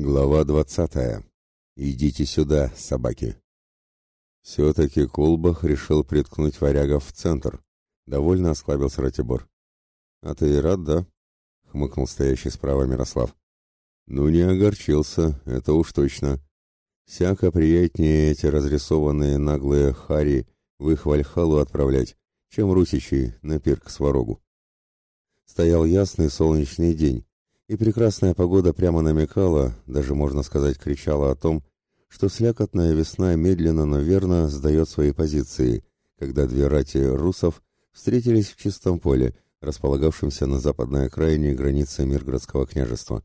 Глава двадцатая. Идите сюда, собаки. Все-таки Кулбах решил приткнуть варягов в центр. Довольно осклабился Ратибор. А ты и рад, да? Хмыкнул стоящий справа Мирослав. Ну не огорчился, это уж точно. Всяко приятнее эти разрисованные наглые хари в их вальхалу отправлять, чем русичи на пир к сварогу. Стоял ясный солнечный день, и прекрасная погода прямо намекала, даже можно сказать кричала о том, что слякотная весна медленно, но верно сдает свои позиции, когда две рати русов встретились в чистом поле, располагавшемся на западной окраине границы Миргородского княжества.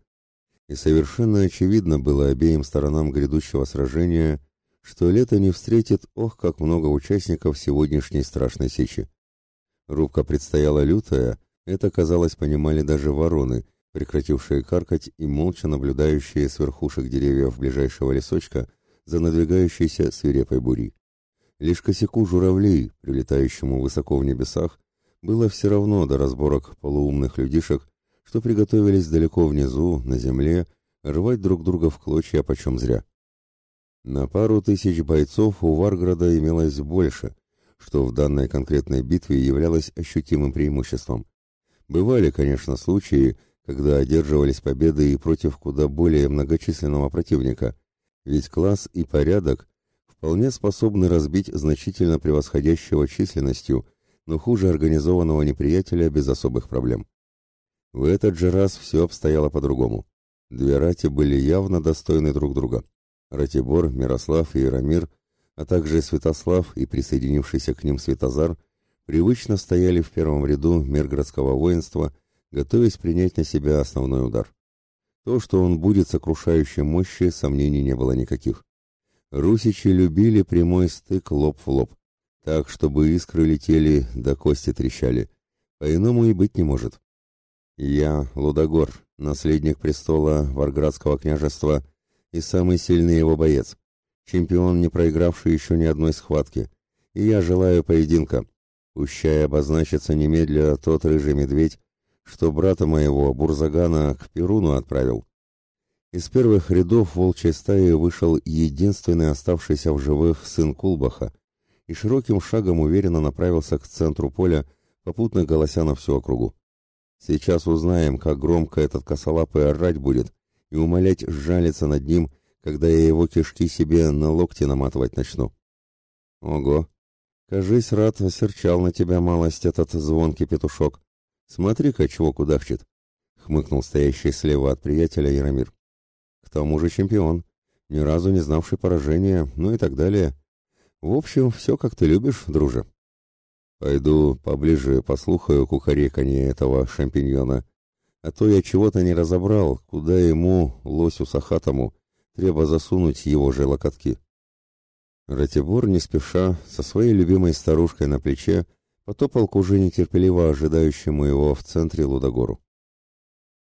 И совершенно очевидно было обеим сторонам грядущего сражения, что лето не встретит, ох, как много участников сегодняшней страшной сечи. Рубка предстояла лютая, это, казалось, понимали даже вороны, прекратившие каркать и молча наблюдающие с верхушек деревьев ближайшего лесочка за надвигающейся свирепой бурей. Лишь косяку журавлей, прилетающему высоко в небесах, было все равно до разборок полуумных людишек, что приготовились далеко внизу, на земле, рвать друг друга в клочья почем зря. На пару тысяч бойцов у Варграда имелось больше, что в данной конкретной битве являлось ощутимым преимуществом. Бывали, конечно, случаи, когда одерживались победы и против куда более многочисленного противника, ведь класс и порядок вполне способны разбить значительно превосходящего численностью, но хуже организованного неприятеля без особых проблем. В этот же раз все обстояло по-другому. Две рати были явно достойны друг друга. Ратибор, Мирослав и Ирамир, а также Святослав и присоединившийся к ним Святозар привычно стояли в первом ряду миргородского воинства готовясь принять на себя основной удар. То, что он будет сокрушающей мощи, сомнений не было никаких. Русичи любили прямой стык лоб в лоб, так, чтобы искры летели, да кости трещали. По-иному и быть не может. Я, Лудогор, наследник престола Варградского княжества и самый сильный его боец, чемпион, не проигравший еще ни одной схватки, и я желаю поединка. Пущай обозначится немедля тот рыжий медведь, что брата моего Бурзагана к Перуну отправил. Из первых рядов волчьей стаи вышел единственный оставшийся в живых сын Кулбаха и широким шагом уверенно направился к центру поля, попутно голося на всю округу. Сейчас узнаем, как громко этот косолапый орать будет и умолять сжалиться над ним, когда я его кишки себе на локти наматывать начну. Ого! Кажись, рад осерчал на тебя малость этот звонкий петушок. Смотри-ка, чего кудахчет, хмыкнул стоящий слева от приятеля Яромир. К тому же чемпион, ни разу не знавший поражения, ну и так далее. В общем, все как ты любишь, друже. Пойду поближе послухаю кукареканье этого шампиньона, а то я чего-то не разобрал, куда ему, лосю сахатому, треба засунуть его же локотки. Ратибор не спеша, со своей любимой старушкой на плече, потопал к уже нетерпеливо ожидающему его в центре Лудогору.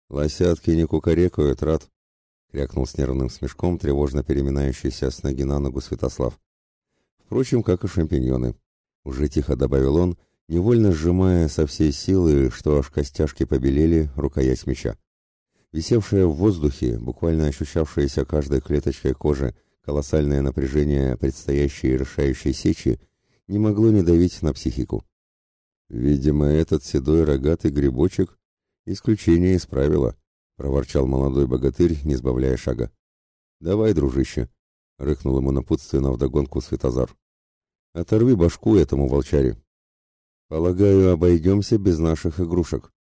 «Лосятки не кукарекают, рад!» — крякнул с нервным смешком тревожно переминающийся с ноги на ногу Святослав. Впрочем, как и шампиньоны. Уже тихо добавил он, невольно сжимая со всей силы, что аж костяшки побелели, рукоять меча. Висевшее в воздухе, буквально ощущавшееся каждой клеточкой кожи, колоссальное напряжение предстоящей решающей сечи не могло не давить на психику. Видимо, этот седой рогатый грибочек исключение из правила, проворчал молодой богатырь, не сбавляя шага. Давай, дружище, рыкнул ему напутственно вдогонку Светозар. Оторви башку этому волчаре. Полагаю, обойдемся без наших игрушек.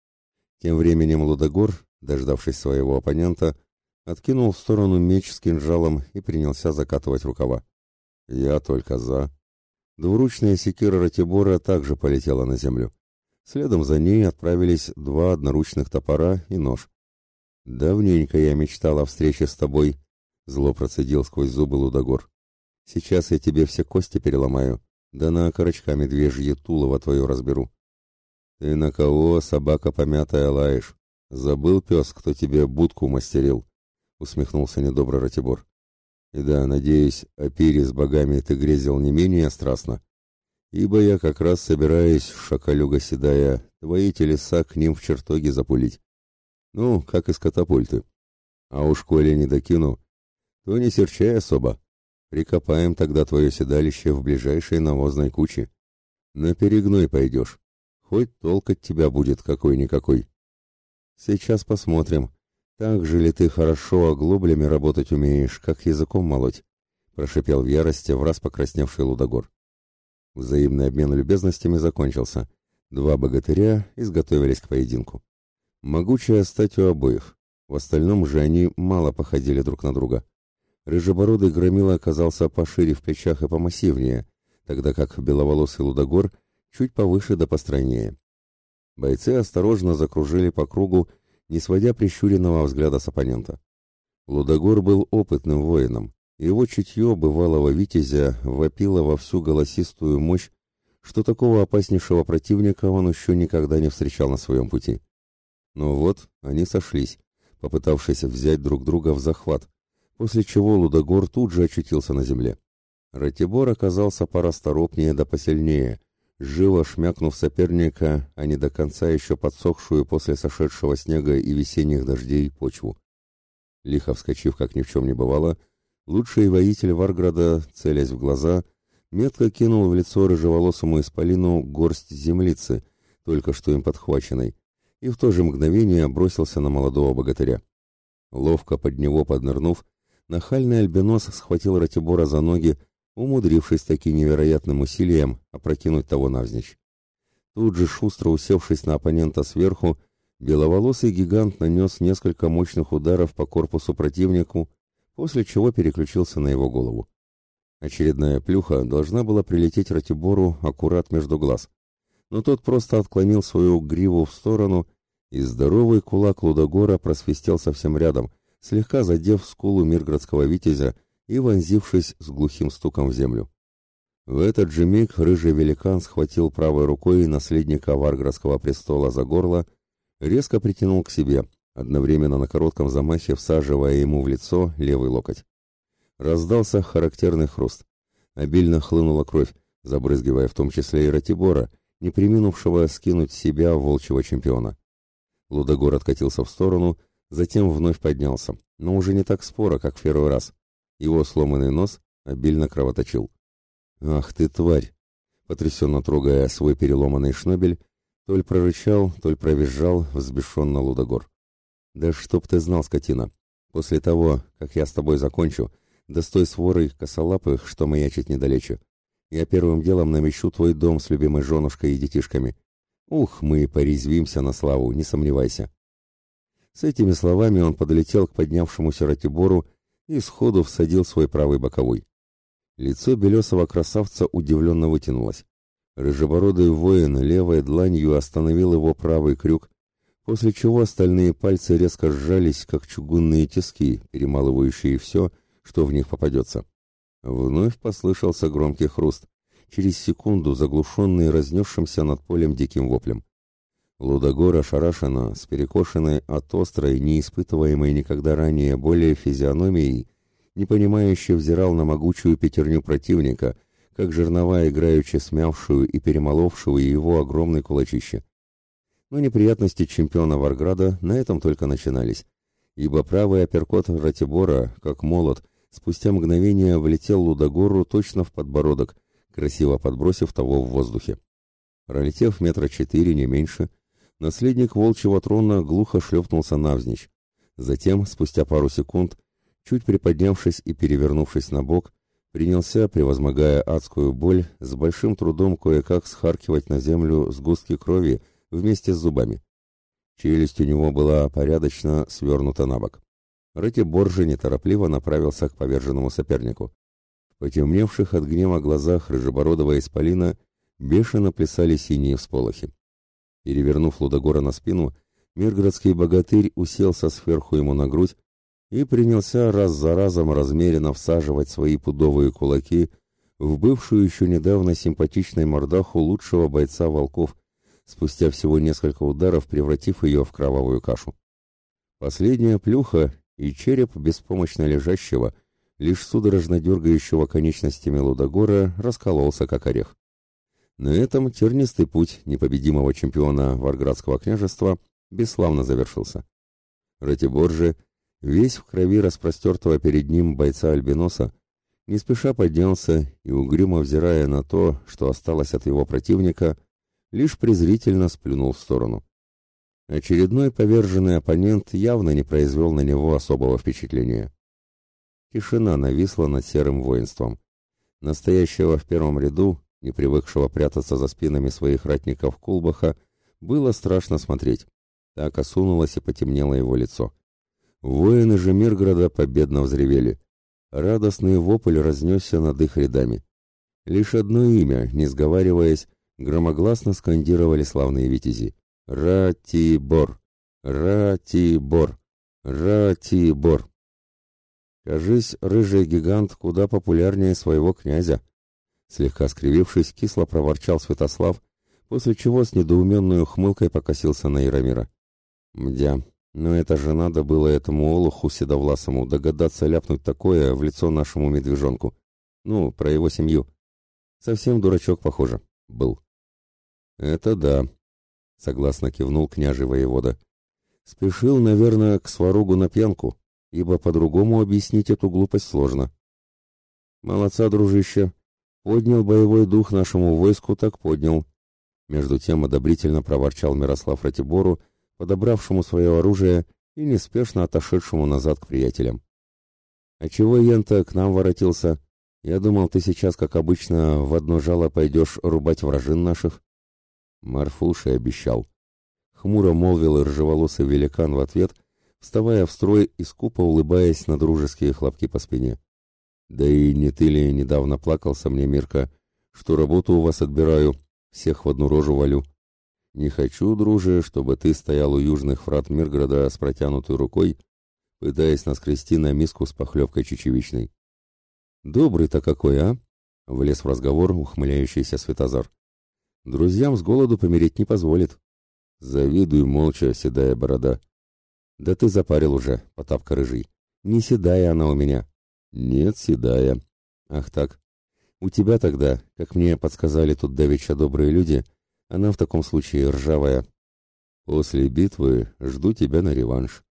Тем временем Лудогор, дождавшись своего оппонента, откинул в сторону меч с кинжалом и принялся закатывать рукава. Я только за. Двуручная секира Ратибора также полетела на землю. Следом за ней отправились два одноручных топора и нож. «Давненько я мечтал о встрече с тобой», — зло процедил сквозь зубы Лудогор. «Сейчас я тебе все кости переломаю, да на окорочка медвежье тулово твое разберу». «Ты на кого, собака помятая, лаешь? Забыл, пес, кто тебе будку мастерил?» — усмехнулся недобро Ратибор. И да, надеюсь, о пире с богами ты грезил не менее страстно, ибо я как раз собираюсь, шакалюга седая, твои телеса к ним в чертоге запулить. Ну, как из катапульты. А уж коли не докину, то не серчай особо. Прикопаем тогда твое седалище в ближайшей навозной куче. На перегной пойдешь. Хоть толк от тебя будет какой-никакой. Сейчас посмотрим, так же ли ты хорошо оглоблями работать умеешь, как языком молоть, прошипел в ярости в раз покрасневший Лудогор. Взаимный обмен любезностями закончился. Два богатыря изготовились к поединку. Могучая стать у обоих. В остальном же они мало походили друг на друга. Рыжебородый громила оказался пошире в плечах и помассивнее, тогда как беловолосый Лудогор чуть повыше да постройнее. Бойцы осторожно закружили по кругу, не сводя прищуренного взгляда с оппонента. Лудогор был опытным воином, его чутье бывалого витязя вопило во всю голосистую мощь, что такого опаснейшего противника он еще никогда не встречал на своем пути. Но вот они сошлись, попытавшись взять друг друга в захват, после чего Лудогор тут же очутился на земле. Ратибор оказался порасторопнее да посильнее, живо шмякнув соперника, а не до конца еще подсохшую после сошедшего снега и весенних дождей почву. Лихо вскочив, как ни в чем не бывало, Лучший воитель Варграда, целясь в глаза, метко кинул в лицо рыжеволосому исполину горсть землицы, только что им подхваченной, и в то же мгновение бросился на молодого богатыря. Ловко под него поднырнув, нахальный альбинос схватил Ратибора за ноги, умудрившись таким невероятным усилием опрокинуть того навзничь. Тут же, шустро усевшись на оппонента сверху, беловолосый гигант нанес несколько мощных ударов по корпусу противнику, после чего переключился на его голову. Очередная плюха должна была прилететь Ратибору аккурат между глаз, но тот просто отклонил свою гриву в сторону, и здоровый кулак Лудогора просвистел совсем рядом, слегка задев скулу мирградского витязя и вонзившись с глухим стуком в землю. В этот же миг рыжий великан схватил правой рукой наследника Варградского престола за горло, резко притянул к себе, одновременно на коротком замахе всаживая ему в лицо левый локоть. Раздался характерный хруст. Обильно хлынула кровь, забрызгивая в том числе и Ратибора, не приминувшего скинуть себя волчьего чемпиона. Лудогор откатился в сторону, затем вновь поднялся, но уже не так споро, как в первый раз. Его сломанный нос обильно кровоточил. «Ах ты, тварь!» Потрясенно трогая свой переломанный шнобель, толь прорычал, толь провизжал взбешенно Лудогор. Да чтоб ты знал, скотина, после того, как я с тобой закончу, да с той сворой косолапых, что маячит недалече, я первым делом намещу твой дом с любимой женушкой и детишками. Ух, мы порезвимся на славу, не сомневайся. С этими словами он подлетел к поднявшемуся Ратибору и сходу всадил свой правый боковой. Лицо белесого красавца удивленно вытянулось. Рыжебородый воин левой дланью остановил его правый крюк, после чего остальные пальцы резко сжались, как чугунные тиски, перемалывающие все, что в них попадется. Вновь послышался громкий хруст, через секунду заглушенный разнесшимся над полем диким воплем. Лудогор ошарашенно, с перекошенной от острой, не испытываемой никогда ранее более физиономией, непонимающе взирал на могучую пятерню противника, как жернова, играючи смявшую и перемоловшую его огромный кулачище. Но неприятности чемпиона Варграда на этом только начинались, ибо правый апперкот Ратибора, как молот, спустя мгновение влетел Лудогору точно в подбородок, красиво подбросив того в воздухе. Пролетев метра четыре, не меньше, наследник волчьего трона глухо шлепнулся навзничь. Затем, спустя пару секунд, чуть приподнявшись и перевернувшись на бок, принялся, превозмогая адскую боль, с большим трудом кое-как схаркивать на землю сгустки крови, вместе с зубами. Челюсть у него была порядочно свернута на бок. Ратибор же неторопливо направился к поверженному сопернику. В потемневших от гнева глазах рыжебородого исполина бешено плясали синие всполохи. Перевернув Лудогора на спину, миргородский богатырь уселся сверху ему на грудь и принялся раз за разом размеренно всаживать свои пудовые кулаки в бывшую еще недавно симпатичной мордаху лучшего бойца волков спустя всего несколько ударов превратив ее в кровавую кашу. Последняя плюха и череп беспомощно лежащего, лишь судорожно дергающего конечностями Лудогора, раскололся как орех. На этом тернистый путь непобедимого чемпиона Варградского княжества бесславно завершился. Ратибор же, весь в крови распростертого перед ним бойца-альбиноса, не спеша поднялся и, угрюмо взирая на то, что осталось от его противника, лишь презрительно сплюнул в сторону. Очередной поверженный оппонент явно не произвел на него особого впечатления. Тишина нависла над серым воинством. Настоящего в первом ряду, не привыкшего прятаться за спинами своих ратников Кулбаха, было страшно смотреть. Так осунулось и потемнело его лицо. Воины же Мирграда победно взревели. Радостный вопль разнесся над их рядами. Лишь одно имя, не сговариваясь, громогласно скандировали славные витязи. «Ратибор! Ратибор! Ратибор!» Кажись, рыжий гигант куда популярнее своего князя. Слегка скривившись, кисло проворчал Святослав, после чего с недоуменной ухмылкой покосился на Яромира. Мдя, но это же надо было этому олуху седовласому догадаться ляпнуть такое в лицо нашему медвежонку. Ну, про его семью. Совсем дурачок, похоже, был. Это да, согласно кивнул княжий воевода. Спешил, наверное, к сваругу на пьянку, ибо по-другому объяснить эту глупость сложно. Молодца, дружище. Поднял боевой дух нашему войску, так поднял. Между тем одобрительно проворчал Мирослав Ратибору, подобравшему свое оружие и неспешно отошедшему назад к приятелям. «А чего Ента к нам воротился? Я думал, ты сейчас, как обычно, в одно жало пойдешь рубать вражин наших». Марфуши обещал. Хмуро молвил и ржеволосый великан в ответ, вставая в строй и скупо улыбаясь на дружеские хлопки по спине. «Да и не ты ли недавно плакался мне, Мирка, что работу у вас отбираю, всех в одну рожу валю?» Не хочу, друже, чтобы ты стоял у южных врат Мирграда с протянутой рукой, пытаясь наскрести на миску с похлебкой чечевичной. Добрый-то какой, а? Влез в разговор ухмыляющийся Светозар. Друзьям с голоду помереть не позволит. Завидуй молча, седая борода. Да ты запарил уже, потапка рыжий. Не седая она у меня. Нет, седая. Ах так. У тебя тогда, как мне подсказали тут давеча добрые люди, она в таком случае ржавая. После битвы жду тебя на реванш.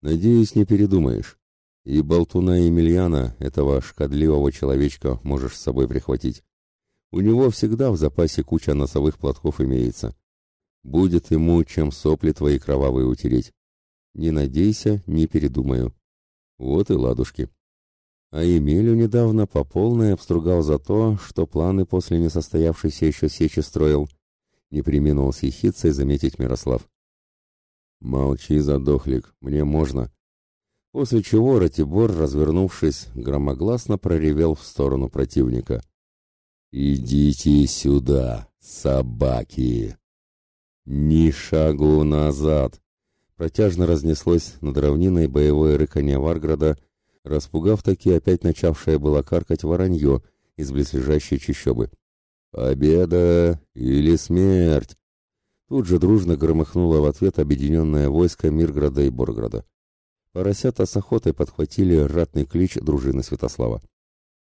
Надеюсь, не передумаешь. И болтуна Емельяна, этого шкодливого человечка, можешь с собой прихватить. У него всегда в запасе куча носовых платков имеется. Будет ему чем сопли твои кровавые утереть. Не надейся, не передумаю. Вот и ладушки. А Емелю недавно по полной обстругал за то, что планы после несостоявшейся еще сечи строил — не приминул с ехицей заметить Мирослав. «Молчи, задохлик, мне можно». После чего Ратибор, развернувшись, громогласно проревел в сторону противника. «Идите сюда, собаки!» «Ни шагу назад!» Протяжно разнеслось над равниной боевое рыканье Варграда, распугав таки опять начавшее было каркать воронье из близлежащей чащобы. «Победа или смерть!» Тут же дружно громыхнуло в ответ объединенное войско Мирграда и Борграда. Поросята с охотой подхватили ратный клич дружины Святослава.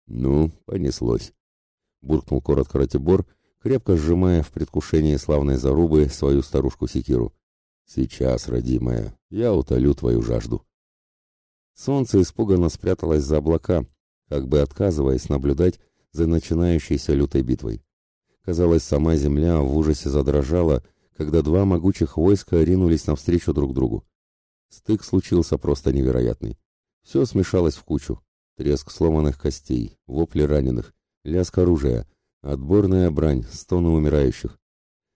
«Ну, понеслось!» — буркнул коротко Ратибор, крепко сжимая в предвкушении славной зарубы свою старушку Секиру. «Сейчас, родимая, я утолю твою жажду». Солнце испуганно спряталось за облака, как бы отказываясь наблюдать за начинающейся лютой битвой. Казалось, сама земля в ужасе задрожала, когда два могучих войска ринулись навстречу друг другу. Стык случился просто невероятный. Все смешалось в кучу. Треск сломанных костей, вопли раненых, лязг оружия, отборная брань, стоны умирающих.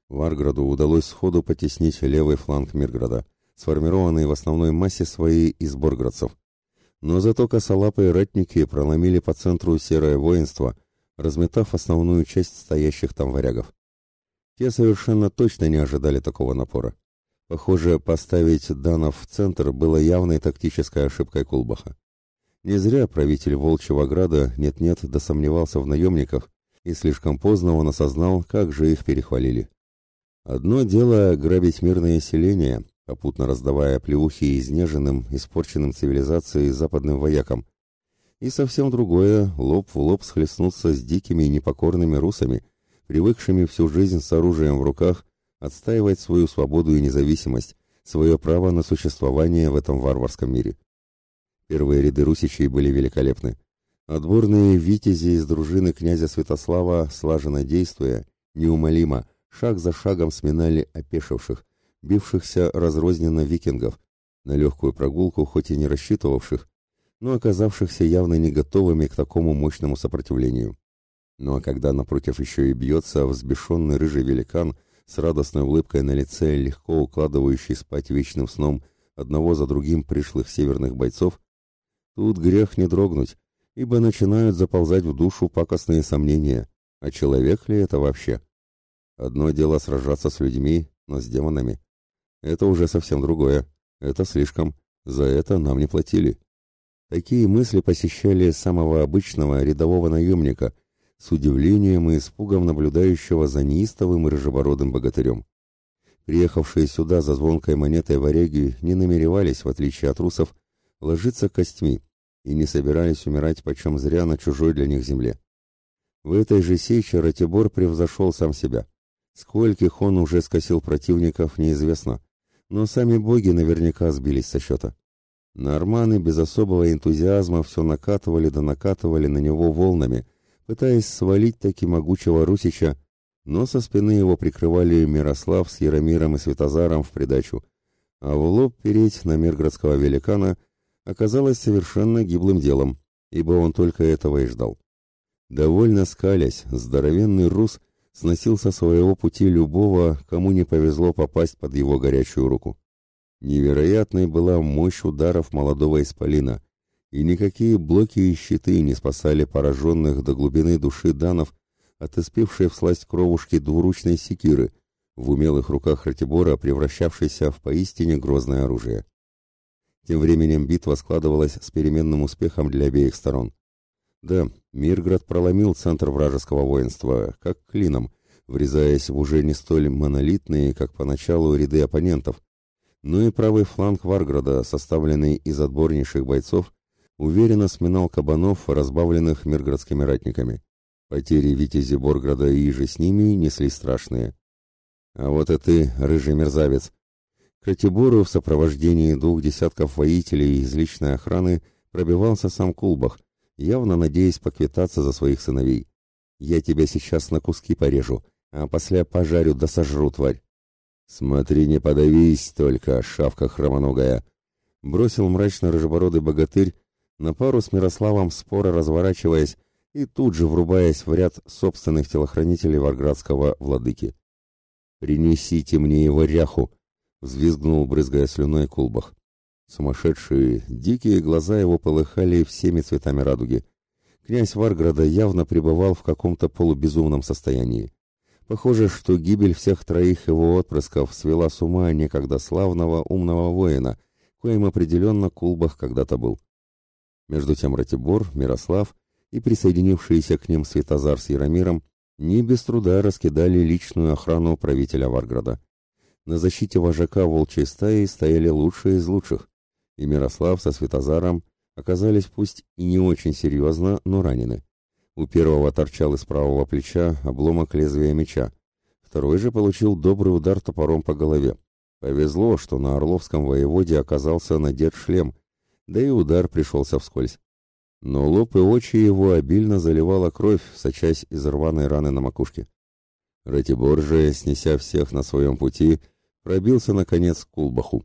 Варграду удалось сходу потеснить левый фланг Мирграда, сформированный в основной массе своей из борградцев. Но зато косолапые ратники проломили по центру серое воинство, разметав основную часть стоящих там варягов. Те совершенно точно не ожидали такого напора. Похоже, поставить Данов в центр было явной тактической ошибкой Кулбаха. Не зря правитель Волчьего Града нет-нет досомневался в наемниках, и слишком поздно он осознал, как же их перехвалили. Одно дело грабить мирное селение, попутно раздавая плевухи изнеженным, испорченным цивилизацией западным воякам, и совсем другое — лоб в лоб схлестнуться с дикими и непокорными русами, привыкшими всю жизнь с оружием в руках отстаивать свою свободу и независимость, свое право на существование в этом варварском мире. Первые ряды русичей были великолепны. Отборные витязи из дружины князя Святослава, слаженно действуя, неумолимо, шаг за шагом сминали опешивших, бившихся разрозненно викингов, на легкую прогулку хоть и не рассчитывавших, но оказавшихся явно не готовыми к такому мощному сопротивлению. Ну а когда напротив еще и бьется взбешенный рыжий великан с радостной улыбкой на лице, легко укладывающий спать вечным сном одного за другим пришлых северных бойцов, тут грех не дрогнуть, ибо начинают заползать в душу пакостные сомнения, а человек ли это вообще? Одно дело сражаться с людьми, но с демонами. Это уже совсем другое. Это слишком. За это нам не платили. Такие мысли посещали самого обычного рядового наемника, с удивлением и испугом наблюдающего за неистовым и рыжебородым богатырем. Приехавшие сюда за звонкой монетой варяги не намеревались, в отличие от русов, ложиться костьми и не собирались умирать почем зря на чужой для них земле. В этой же сече Ратибор превзошел сам себя. Скольких он уже скосил противников, неизвестно, но сами боги наверняка сбились со счета. Норманы без особого энтузиазма все накатывали да накатывали на него волнами, пытаясь свалить таки могучего Русича, но со спины его прикрывали Мирослав с Яромиром и Святозаром в придачу, а в лоб переть на мирградского великана оказалось совершенно гиблым делом, ибо он только этого и ждал. Довольно скалясь, здоровенный рус сносил со своего пути любого, кому не повезло попасть под его горячую руку. Невероятной была мощь ударов молодого исполина, и никакие блоки и щиты не спасали пораженных до глубины души данов от испевшей всласть кровушки двуручной секиры, в умелых руках Ратибора, превращавшейся в поистине грозное оружие. Тем временем битва складывалась с переменным успехом для обеих сторон. Да, Мирград проломил центр вражеского воинства, как клином, врезаясь в уже не столь монолитные, как поначалу, ряды оппонентов, но и правый фланг Варграда, составленный из отборнейших бойцов, уверенно сминал кабанов, разбавленных мирградскими ратниками. Потери Витязи Борграда и же с ними несли страшные. А вот и ты, рыжий мерзавец. К Ратибору в сопровождении двух десятков воителей из личной охраны пробивался сам Кулбах, явно надеясь поквитаться за своих сыновей. «Я тебя сейчас на куски порежу, а после пожарю да сожру, тварь!» «Смотри, не подавись только, шавка хромоногая!» Бросил мрачно рыжебородый богатырь, на пару с Мирославом споро разворачиваясь и тут же врубаясь в ряд собственных телохранителей варградского владыки. «Принесите мне его ряху!» — взвизгнул, брызгая слюной Кулбах. Сумасшедшие, дикие глаза его полыхали всеми цветами радуги. Князь Варграда явно пребывал в каком-то полубезумном состоянии. Похоже, что гибель всех троих его отпрысков свела с ума некогда славного умного воина, коим определенно Кулбах когда-то был. Между тем Ратибор, Мирослав и присоединившиеся к ним Святозар с Яромиром не без труда раскидали личную охрану правителя Варграда. На защите вожака волчьей стаи стояли лучшие из лучших и Мирослав со Святозаром оказались пусть и не очень серьезно, но ранены. У первого торчал из правого плеча обломок лезвия меча, второй же получил добрый удар топором по голове. Повезло, что на Орловском воеводе оказался надет шлем, да и удар пришелся вскользь. Но лоб и очи его обильно заливала кровь, сочась из рваной раны на макушке. Ратибор же, снеся всех на своем пути, пробился, наконец, к Кулбаху.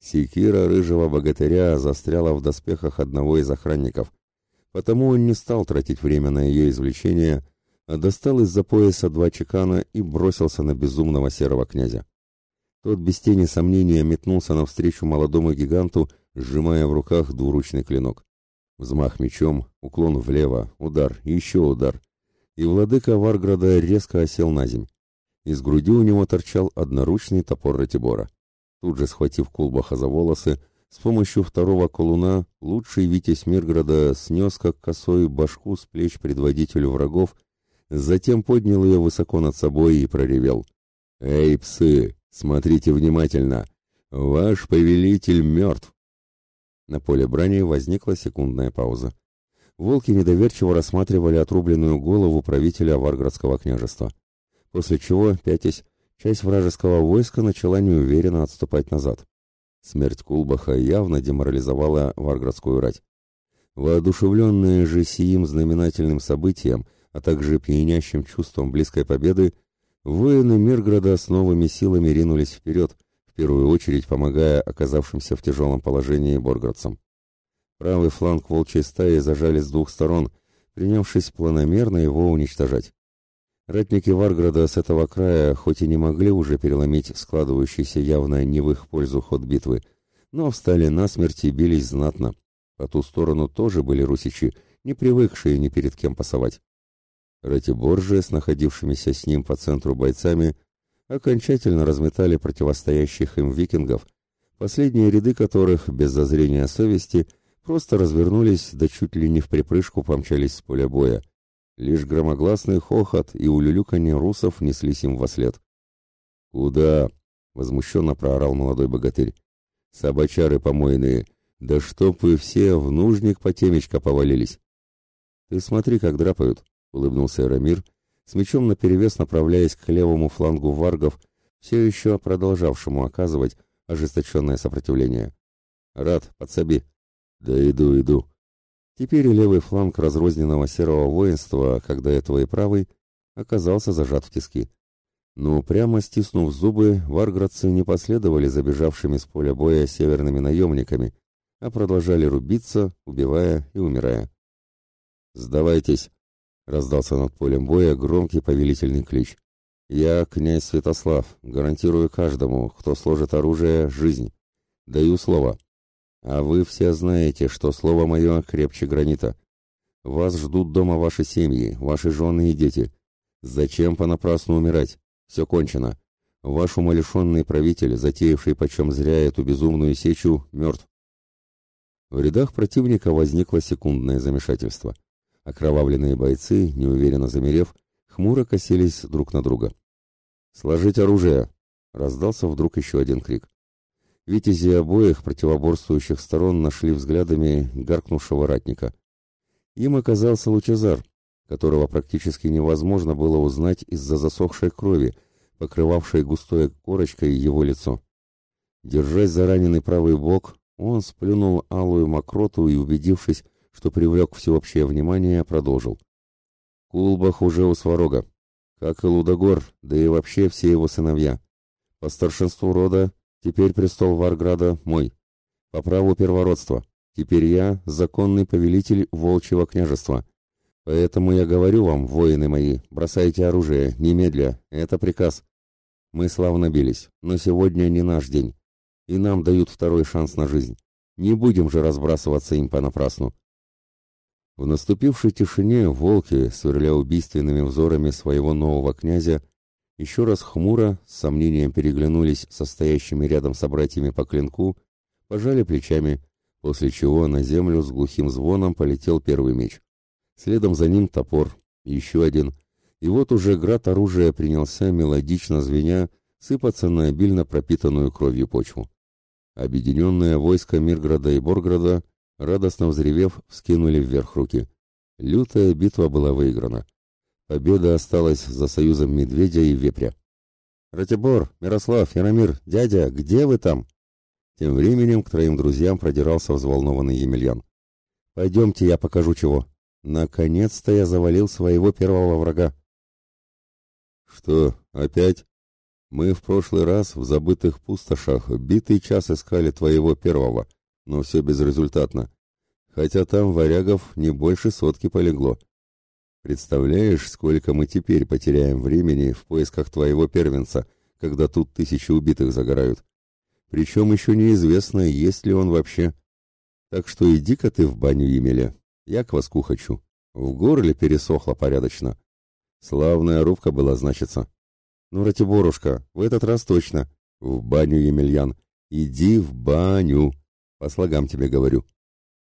Секира рыжего богатыря застряла в доспехах одного из охранников, потому он не стал тратить время на ее извлечение, а достал из-за пояса два чекана и бросился на безумного серого князя. Тот без тени сомнения метнулся навстречу молодому гиганту, сжимая в руках двуручный клинок. Взмах мечом, уклон влево, удар, еще удар. И владыка Варграда резко осел на земь. Из груди у него торчал одноручный топор Ратибора. Тут же схватив Кулбаха за волосы, с помощью второго колуна лучший Витязь Мирграда снес как косой башку с плеч предводителю врагов, затем поднял ее высоко над собой и проревел. «Эй, псы, смотрите внимательно! Ваш повелитель мертв!» На поле брани возникла секундная пауза. Волки недоверчиво рассматривали отрубленную голову правителя Варградского княжества. После чего, пятясь, часть вражеского войска начала неуверенно отступать назад. Смерть Кулбаха явно деморализовала варградскую рать. Воодушевленные же сиим знаменательным событием, а также пьянящим чувством близкой победы, воины Мирграда с новыми силами ринулись вперед, в первую очередь помогая оказавшимся в тяжелом положении борградцам. Правый фланг волчьей стаи зажали с двух сторон, принявшись планомерно его уничтожать. Ратники Варграда с этого края хоть и не могли уже переломить складывающийся явно не в их пользу ход битвы, но встали насмерть и бились знатно. По ту сторону тоже были русичи, не привыкшие ни перед кем пасовать. Ратибор же с находившимися с ним по центру бойцами окончательно разметали противостоящих им викингов, последние ряды которых, без зазрения совести, просто развернулись, да чуть ли не в припрыжку помчались с поля боя. Лишь громогласный хохот и улюлюканье русов неслись им вслед. «Куда?» — возмущенно проорал молодой богатырь. «Собачары помойные! Да чтоб вы все в нужник по темечко повалились!» «Ты смотри, как драпают!» — улыбнулся Эрамир, с мечом наперевес направляясь к левому флангу варгов, все еще продолжавшему оказывать ожесточенное сопротивление. «Рад, подсоби!» Да иду, иду. Теперь и левый фланг разрозненного серого воинства, когда этого и правый, оказался зажат в тиски. Но прямо стиснув зубы, варградцы не последовали забежавшими с поля боя северными наемниками, а продолжали рубиться, убивая и умирая. «Сдавайтесь!» — раздался над полем боя громкий повелительный клич. «Я, князь Святослав, гарантирую каждому, кто сложит оружие, жизнь. Даю слово, а вы все знаете, что слово мое крепче гранита. Вас ждут дома ваши семьи, ваши жены и дети. Зачем понапрасну умирать? Все кончено. Ваш умалишенный правитель, затеявший почем зря эту безумную сечу, мертв. В рядах противника возникло секундное замешательство. Окровавленные бойцы, неуверенно замерев, хмуро косились друг на друга. «Сложить оружие!» — раздался вдруг еще один крик. Витязи обоих противоборствующих сторон нашли взглядами гаркнувшего ратника. Им оказался Лучезар, которого практически невозможно было узнать из-за засохшей крови, покрывавшей густой корочкой его лицо. Держась за раненый правый бок, он сплюнул алую мокроту и, убедившись, что привлек всеобщее внимание, продолжил. Кулбах уже у Сварога, как и Лудогор, да и вообще все его сыновья. По старшинству рода Теперь престол Варграда мой. По праву первородства. Теперь я законный повелитель Волчьего княжества. Поэтому я говорю вам, воины мои, бросайте оружие, немедля, это приказ. Мы славно бились, но сегодня не наш день, и нам дают второй шанс на жизнь. Не будем же разбрасываться им понапрасну. В наступившей тишине волки, сверля убийственными взорами своего нового князя, еще раз хмуро, с сомнением переглянулись со стоящими рядом собратьями по клинку, пожали плечами, после чего на землю с глухим звоном полетел первый меч. Следом за ним топор, еще один, и вот уже град оружия принялся мелодично звеня сыпаться на обильно пропитанную кровью почву. Объединенное войско Мирграда и Борграда, радостно взревев, вскинули вверх руки. Лютая битва была выиграна. Победа осталась за союзом медведя и вепря. «Ратибор, Мирослав, Яромир, дядя, где вы там?» Тем временем к троим друзьям продирался взволнованный Емельян. «Пойдемте, я покажу чего. Наконец-то я завалил своего первого врага». «Что, опять? Мы в прошлый раз в забытых пустошах битый час искали твоего первого, но все безрезультатно. Хотя там варягов не больше сотки полегло. Представляешь, сколько мы теперь потеряем времени в поисках твоего первенца, когда тут тысячи убитых загорают. Причем еще неизвестно, есть ли он вообще. Так что иди-ка ты в баню, Емеля. Я кваску хочу. В горле пересохло порядочно. Славная рубка была, значится. Ну, Ратиборушка, в этот раз точно. В баню, Емельян. Иди в баню. По слогам тебе говорю.